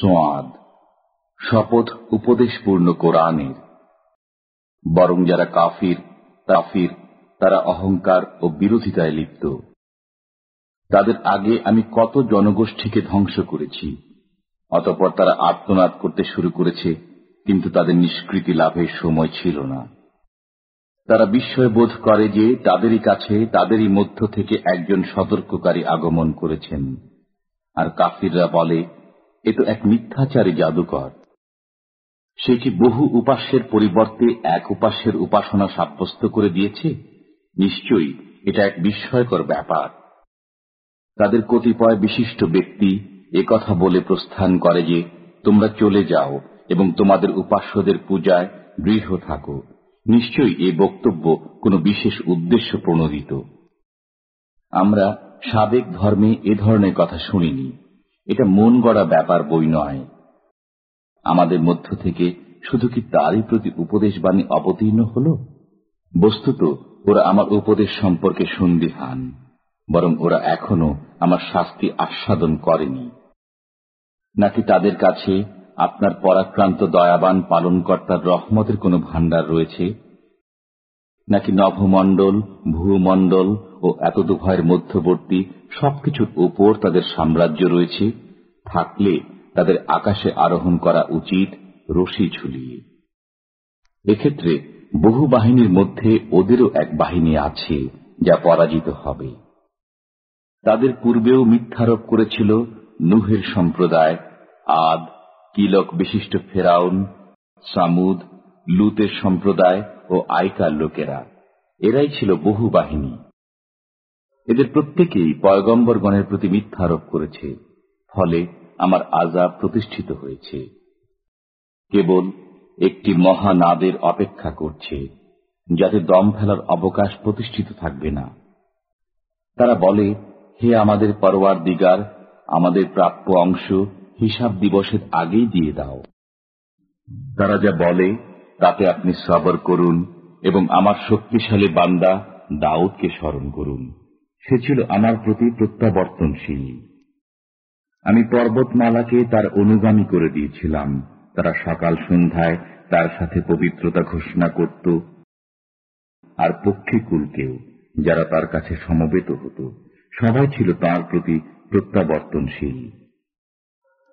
সোয়াদ, শপথ উপদেশপূর্ণ কোরআনের। বরং যারা কাফির তাফির তারা অহংকার ও বিরোধিতায় লিপ্ত। তাদের আগে আমি কত জনগোষ্ঠীকে ধ্বংস করেছি, অতপর তারা আত্মনাদ করতে শুরু করেছে, কিন্তু তাদের নিষ্কৃতি লাভের সময় ছিল না। তারা বিস্ময় বোধ করে যে তাদেরই কাছে, তাদেরই মধ্য থেকে একজন সতর্ককারী আগমন করেছেন। আর কাফিররা বলে এ তো এক মিথ্যাচারী জাদুকর। সে কি বহু উপাস্যের পরিবর্তে এক উপাস্যের উপাসনা সাব্যস্ত করে দিয়েছে, নিশ্চয়ই এটা এক বিস্ময়কর ব্যাপার। তাদের কতিপয় বিশিষ্ট ব্যক্তি কথা বলে প্রস্থান করে যে, তোমরা চলে যাও এবং তোমাদের উপাস্যদের পূজায় দৃঢ় থাকো। নিশ্চয়ই এ বক্তব্য কোনো বিশেষ উদ্দেশ্য প্রণোদিত। আমরা সাবেক ধর্মে এ ধরনের কথা শুনিনি। এটা মন গড়া ব্যাপার বই নয়। আমাদের মধ্য থেকে শুধু কি তারই প্রতি উপদেশ বাণী অবতীর্ণ হল? বস্তুত ওরা আমার উপদেশ সম্পর্কে সন্দিহান, বরং ওরা এখনও আমার শাস্তি আস্বাদন করেনি। নাকি তাদের কাছে আপনার পরাক্রান্ত দয়াবান পালনকর্তার রহমতের কোনো ভাণ্ডার রয়েছে? নাকি নভমণ্ডল, ভূমণ্ডল ও এতদুভয়ের মধ্যবর্তী সবকিছুর উপর তাদের সাম্রাজ্য রয়েছে, থাকলে তাদের আকাশে আরোহণ করা উচিত রশি ঝুলিয়ে। এক্ষেত্রে বহু বাহিনীর মধ্যে ওদেরও এক বাহিনী আছে যা পরাজিত হবে। তাদের পূর্বেও মিথ্যারোপ করেছিল নুহের সম্প্রদায়, আদ কিলক বিশিষ্ট ফেরাউন, সামুদ, লুতের সম্প্রদায় ও আইকার লোকেরা। এরাই ছিল বহু বাহিনী। এদের প্রত্যেকেই পয়গম্বরগণের প্রতি মিথ্যারোপ করেছে, ফলে আমার আজাব প্রতিষ্ঠিত হয়েছে। কেবল একটি মহানাদের অপেক্ষা করছে, যাতে দম ফেলার অবকাশ প্রতিষ্ঠিত থাকবে না। তারা বলে, হে আমাদের পরোয়ার দিগার আমাদের প্রাপ্য অংশ হিসাব দিবসের আগেই দিয়ে দাও। তারা যা বলে, তাতে আপনি সবর করুন এবং আমার শক্তিশালী বান্দা দাউদকে স্মরণ করুন। সে ছিল আমার প্রতি প্রত্যাবর্তনশীল। আমি পর্বতমালাকে তার অনুগামী করে দিয়েছিলাম। তারা সকাল সন্ধ্যায় তার সাথে পবিত্রতা ঘোষণা করত আর পক্ষীকুলকেও যারা তার কাছে সমবেত হতো। সবাই ছিল তার প্রতি প্রত্যাবর্তনশীল।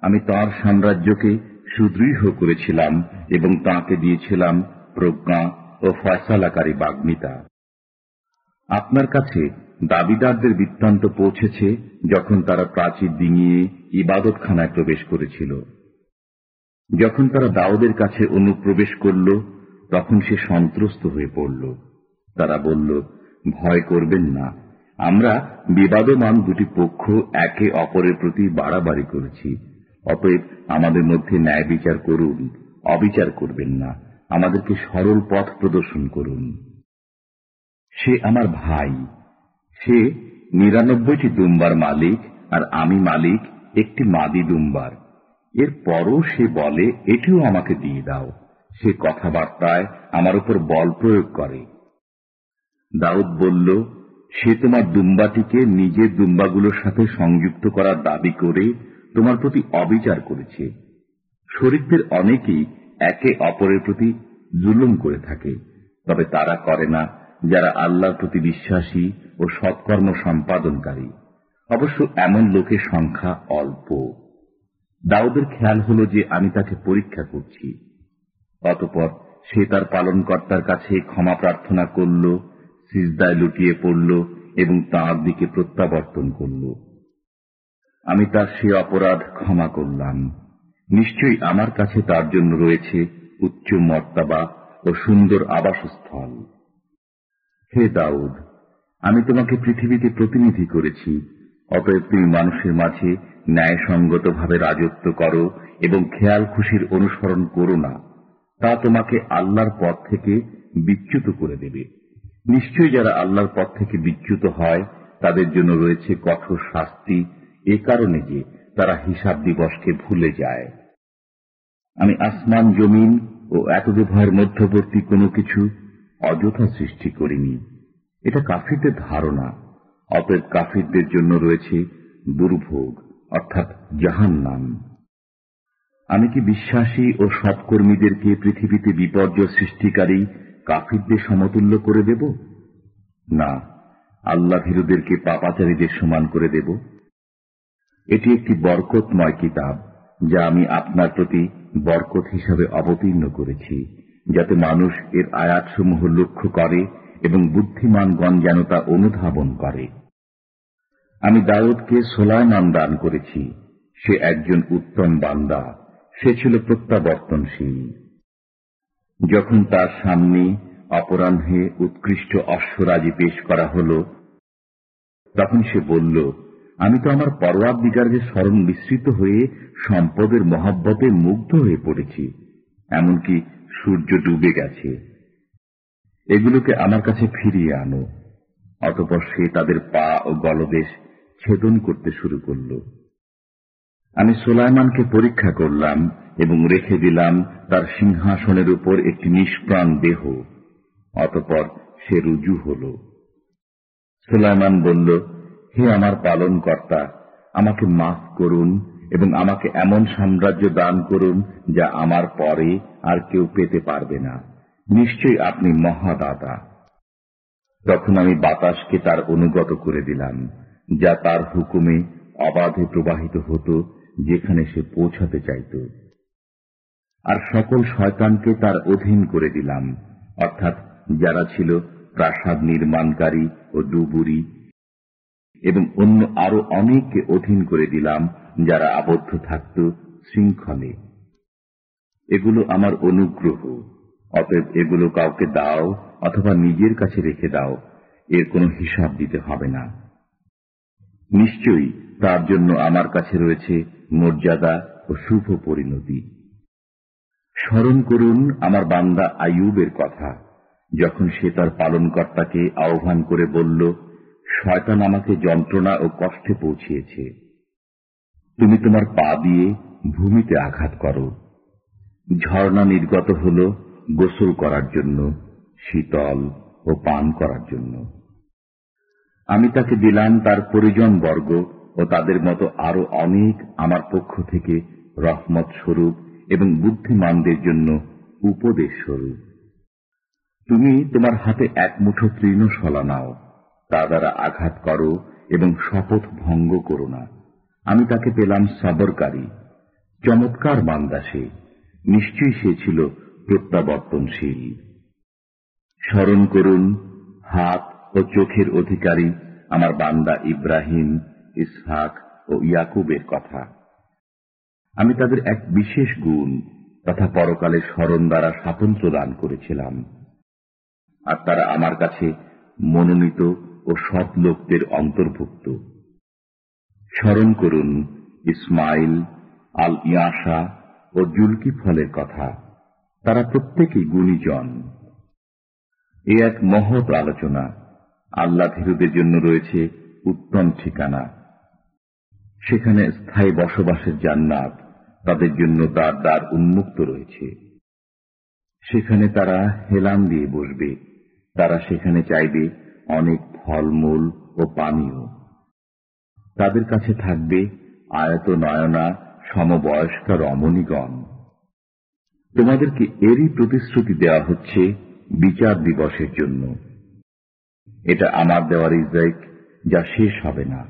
আমি তার সাম্রাজ্যকে সুদৃঢ় করেছিলাম এবং তাকে দিয়েছিলাম প্রজ্ঞা ও ফয়সালাকারী বাগ্মিতা। আপনার কাছে দাবিদারদের বৃত্তান্ত পৌঁছেছে যখন তারা প্রাচীর ডিঙিয়ে ইবাদতখানায় প্রবেশ করেছিল। যখন তারা দাউদের কাছে অনুপ্রবেশ করল, তখন সে সন্ত্রস্ত হয়ে পড়ল। তারা বলল, ভয় করবেন না। আমরা বিবাদমান দুটি পক্ষ একে অপরের প্রতি বাড়াবাড়ি করেছি। অতএব আমাদের মধ্যে ন্যায় বিচার করুন, অবিচার করবেন না। আমাদেরকে সরল পথ প্রদর্শন করুন। সে আমার ভাই। সে নিরানব্বইটি দুম্বার মালিক আর আমি মালিক একটি মাদি দুম্বার। এর পরও সে বলে, এটিও আমাকে দিয়ে দাও। সে কথাবার্তায় আমার উপর বল প্রয়োগ করে। দাউদ বলল, সে তোমার দুম্বাটিকে নিজের দুম্বাগুলোর সাথে সংযুক্ত করার দাবি করে তোমার প্রতি অবিচার করেছে। শরীরদের অনেকেই একে অপরের প্রতি জুলুম করে থাকে, তবে তারা করে না। যারা আল্লাহর প্রতি বিশ্বাসী ও সৎকর্ম সম্পাদনকারী। অবশ্য এমন লোকের সংখ্যা অল্প। দাউদের খেয়াল হল যে আমি তাকে পরীক্ষা করছি। অতপর সে তার পালনকর্তার কাছে ক্ষমা প্রার্থনা করল, সিজদায় লুটিয়ে পড়ল এবং তাঁর দিকে প্রত্যাবর্তন করল। আমি তার সে অপরাধ ক্ষমা করলাম। নিশ্চয়ই আমার কাছে তার জন্য রয়েছে উচ্চ মর্তাবা ও সুন্দর আবাসস্থল। হে দাউদ, আমি তোমাকে পৃথিবীতে প্রতিনিধি করেছি, অতএব তুমি মানুষের মাঝে ন্যায়সঙ্গতভাবে রাজত্ব করো এবং খেয়াল খুশির অনুসরণ করো না, তা তোমাকে আল্লাহর পথ থেকে বিচ্যুত করে দেবে। নিশ্চয়ই যারা আল্লাহর পথ থেকে বিচ্যুত হয়, তাদের জন্য রয়েছে কঠোর শাস্তি, এ কারণে যে তারা হিসাব দিবসকে ভুলে যায়। আমি আসমান, জমিন ও এতদুভয়ের মধ্যবর্তী কোনো কিছু অযথা সৃষ্টি করিনি। এটা কাফিরদের ধারণা। অতএব কাফিরদের জন্য রয়েছে দুর্ভোগ, অর্থাৎ জাহান নাম আমি কি বিশ্বাসী ও সৎকর্মীদেরকে পৃথিবীতে বিপর্যয় সৃষ্টিকারী কাফিরদের সমতুল্য করে দেব? না, আল্লাহ ভীরুদেরকে পাপাচারীদের সমান করে দেব। এটি একটি বরকতময় কিতাব, যা আমি আপনার প্রতি বরকত হিসাবে অবতীর্ণ করেছি। যাতে মানুষ এর আয়াতসমূহ লক্ষ্য করে এবং বুদ্ধিমানগণ যেন তা অনুধাবন করে। আমি দাউদকে সোলায়মান দান করেছি। সে একজন উত্তম বান্দা। সে ছিল প্রত্যাবর্তনশীল। যখন তার সামনে অপরাহ্নে উৎকৃষ্ট অশ্বরাজি পেশ করা হল, তখন সে বলল, আমি তো আমার দিগারের স্মরণ বিস্তৃত হয়ে সম্পদের মহাব্বতে মুগ্ধ হয়ে পড়েছি। এমনকি সূর্য ডুবে গেছে। এগুলোকে আমার কাছে ফিরিয়ে আনো। অতপর সে তাদের পা ও গলদেশ ছেদন করতে শুরু করল। আমি সোলাইমানকে পরীক্ষা করলাম এবং রেখে দিলাম তার সিংহাসনের উপর একটি নিষ্প্রাণ দেহ। অতপর সে রুজু হল। সুলাইমান বলল, হে আমার পালন কর্তা আমাকে মাফ করুন এবং আমাকে এমন সাম্রাজ্য দান করুন যা আমার পরে আর কেউ পেতে পারবে না। নিশ্চয়ই আপনি মহাদাতা। তখন আমি বাতাসকে তার অনুগত করে দিলাম, যা তার হুকুমে অবাধে প্রবাহিত হতো, যেখানে সে পৌঁছাতে চাইত। আর সকল শয়তানকে তার অধীন করে দিলাম, অর্থাৎ যারা ছিল প্রাসাদ নির্মাণকারী ও ডুবুরি এবং অন্য আরও অনেককে অধীন করে দিলাম যারা আবদ্ধ থাকত শৃঙ্খলে। এগুলো আমার অনুগ্রহ। অতএব এগুলো কাউকে দাও অথবা নিজের কাছে রেখে দাও। এর কোনো হিসাব দিতে হবে না। নিশ্চয়ই তার জন্য আমার কাছে রয়েছে মর্যাদা ও শুভ পরিণতি। স্মরণ করুন আমার বান্দা আয়ুবের কথা। যখন সে তার পালনকর্তাকে আহ্বান করে বলল শয়তান আমাকে যন্ত্রণা ও কষ্টে পৌঁছিয়েছে। তুমি তোমার পা দিয়ে ভূমিতে আঘাত করো। ঝর্ণা নির্গত হল গোসল করার জন্য, শীতল ও পান করার জন্য। আমি তাকে দিলাম তার পরিজন বর্গ ও তাদের মতো আরও অনেক আমার পক্ষ থেকে রহমত স্বরূপ এবং বুদ্ধিমানদের জন্য উপদেশ স্বরূপ। তুমি তোমার হাতে এক মুঠো তৃণ সলা নাও। তা দ্বারা আঘাত করো এবং শপথ ভঙ্গ করো না। আমি তাকে পেলাম সাবরকারী। চমৎকার বান্দা সে। নিশ্চয়ই সে ছিল প্রত্যাবর্তনশীল। স্মরণ করুন, হাত ও চোখের অধিকারী আমার বান্দা ইব্রাহিম, ইসহাক ও ইয়াকুবের কথা। আমি তাদের এক বিশেষ গুণ তথা পরকালে স্মরণ দ্বারা স্বাতন্ত্র দান করেছিলাম। আর তারা আমার কাছে মনোনীত ও সৎ লোকদের অন্তর্ভুক্ত। স্মরণ করুন ইসমাইল, আল ইয়াসা ও জুলকি ফলের কথা। তারা প্রত্যেকেই গুণীজন। এ এক মহৎ আলোচনা। আল্লাহ ভীরুদের জন্য রয়েছে উত্তম ঠিকানা। সেখানে স্থায়ী বসবাসের জান্নাত তাদের জন্য তার দ্বার উন্মুক্ত রয়েছে। সেখানে তারা হেলান দিয়ে বসবে। তারা সেখানে চাইবে অনেক ফলমূল ও পানীয়। তাদের কাছে থাকবে আয়ত নয়না সমবয়স্ক রমণীগণ। তোমাদেরকে এরই প্রতিশ্রুতি দেওয়া হচ্ছে বিচার দিবসের জন্য। এটা আমার দেওয়ার ইজাইক যা শেষ হবে না।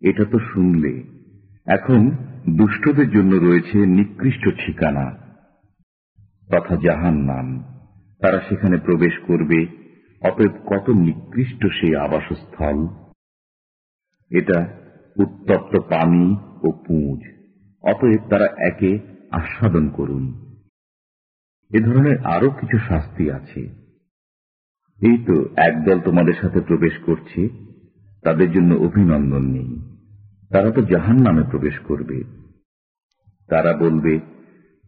এটা তো শুনলে। এখন দুষ্টদের জন্য রয়েছে নিকৃষ্ট ঠিকানা। তথা জাহান নাম তারা সেখানে প্রবেশ করবে অতএব কত নিকৃষ্ট সেই আবাসস্থল? এটা উত্তপ্ত পানি ও পুঁজ। অতএব তারা একে আস্বাদন করুন। এ ধরনের আরও কিছু শাস্তি আছে। এই তো একদল তোমাদের সাথে প্রবেশ করছে, তাদের জন্য অভিনন্দন নেই। তারা তো জাহান নামে প্রবেশ করবে। তারা বলবে,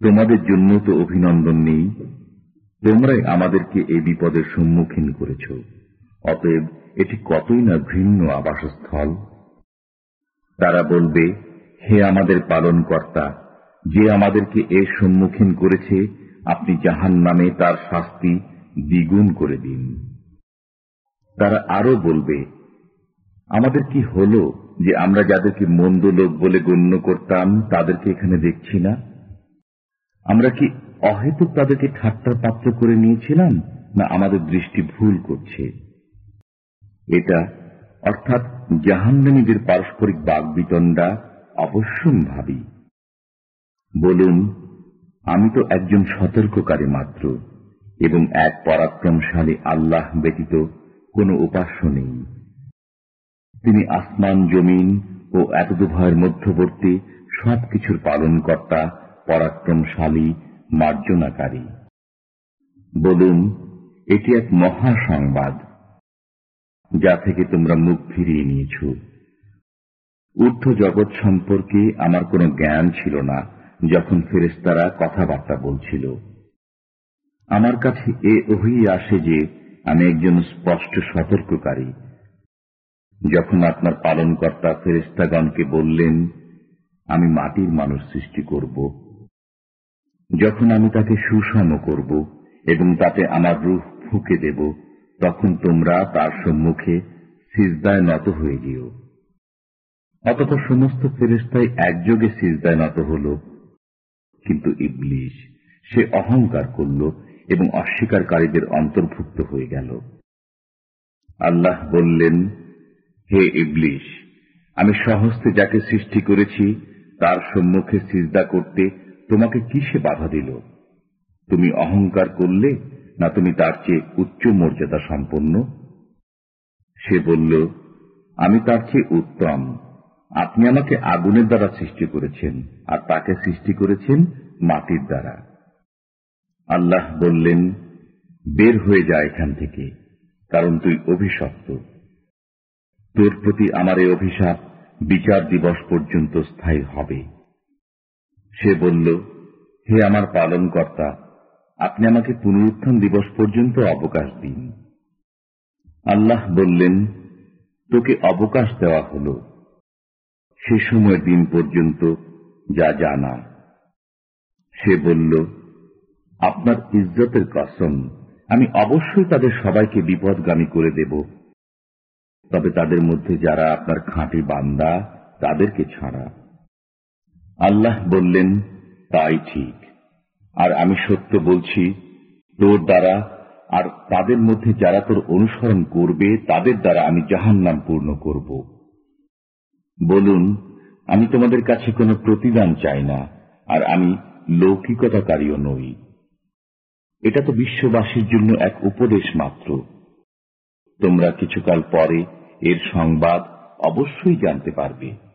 তোমাদের জন্য তো অভিনন্দন নেই। তোমরাই আমাদেরকে এই বিপদের সম্মুখীন করেছ। অতএব এটি কতই না ভিন্ন আবাসস্থল? তারা বলবে, হে আমাদের পালন কর্তা যে আমাদেরকে এর সম্মুখীন করেছে, আপনি জাহান নামে তার শাস্তি দ্বিগুণ করে দিন। তারা আরও বলবে, আমাদের কি হল যে আমরা যাদেরকে মন্দ লোক বলে গণ্য করতাম, তাদেরকে এখানে দেখছি না? আমরা কি অহেতুক তাদেরকে ঠাট্টার পাত্র করে নিয়েছিলাম না আমাদের দৃষ্টি ভুল করছে। এটা অর্থাৎ জাহান্নামীদের পারস্পরিক বাগবিতণ্ডা অবশ্যম্ভাবী। বলুন, আমি তো একজন সতর্ককারী মাত্র এবং এক পরাক্রমশালী আল্লাহ ব্যতীত কোনো উপাস্য নেই। তিনি আসমান, জমিন ও এতদুভয়ের মধ্যবর্তী সবকিছুর পালনকর্তা, পরাক্রমশালী মার্জনাকারী। বলুন, এটি এক মহা সংবাদ যা থেকে তোমরা মুখ ফিরিয়ে নিয়েছ। ঊর্ধ্ব জগৎ সম্পর্কে আমার কোনো জ্ঞান ছিল না, যখন ফেরেস্তারা কথাবার্তা বলছিল। আমার কাছে এ ওহি আসে যে, আমি একজন স্পষ্ট সতর্ককারী। যখন আপনার পালনকর্তা ফেরেস্তাগণকে বললেন, আমি মাটির মানুষ সৃষ্টি করব যখন আমি তাকে সুষম করব এবং তাতে আমার রূহ ফুঁকে দেব, তখন তোমরা তার সম্মুখে সিজদায় নত হয়ে গিও অতপর সমস্ত ফেরেস্তাই একযোগে সিজদায় নত হল। কিন্তু ইবলিশ সে অহংকার করল এবং অস্বীকারীদের অন্তর্ভুক্ত হয়ে গেল। আল্লাহ বললেন, হে ইবলিশ আমি সহস্তে যাকে সৃষ্টি করেছি, তার সম্মুখে সিজদা করতে তোমাকে কিসে বাধা দিল? তুমি অহংকার করলে না তুমি তার চেয়ে উচ্চ মর্যাদা সম্পন্ন? সে বলল, আমি তার চেয়ে উত্তম। আপনি আমাকে আগুনের দ্বারা সৃষ্টি করেছেন আর তাকে সৃষ্টি করেছেন মাটির দ্বারা। আল্লাহ বললেন, বের হয়ে যা এখান থেকে, কারণ তুই অভিশপ্ত। তোর প্রতি আমার এই অভিশাপ বিচার দিবস পর্যন্ত স্থায়ী হবে। সে বলল, হে আমার পালন কর্তা আপনি আমাকে পুনরুত্থান দিবস পর্যন্ত অবকাশ দিন। আল্লাহ বললেন, তোকে অবকাশ দেওয়া হল। সে সময় দিন পর্যন্ত যা জানা। সে বলল, আপনার ইজ্জতের কসম, আমি অবশ্যই তাদের সবাইকে বিপদগামী করে দেব। তবে তাদের মধ্যে যারা আপনার খাঁটি বান্দা, তাদেরকে ছাড়া। আল্লাহ বললেন, তাই ঠিক। আর আমি সত্য বলছি, তোর দ্বারা আর তাদের মধ্যে যারা তোর অনুসরণ করবে, তাদের দ্বারা আমি জাহান নাম পূর্ণ করব। বলুন, আমি তোমাদের কাছে কোনো প্রতিদান চাই না, আর আমি লৌকিকতাকারীও নই। এটা তো বিশ্ববাসীর জন্য এক উপদেশ মাত্র। তোমরা কিছুকাল পরে এর সংবাদ অবশ্যই জানতে পারবে।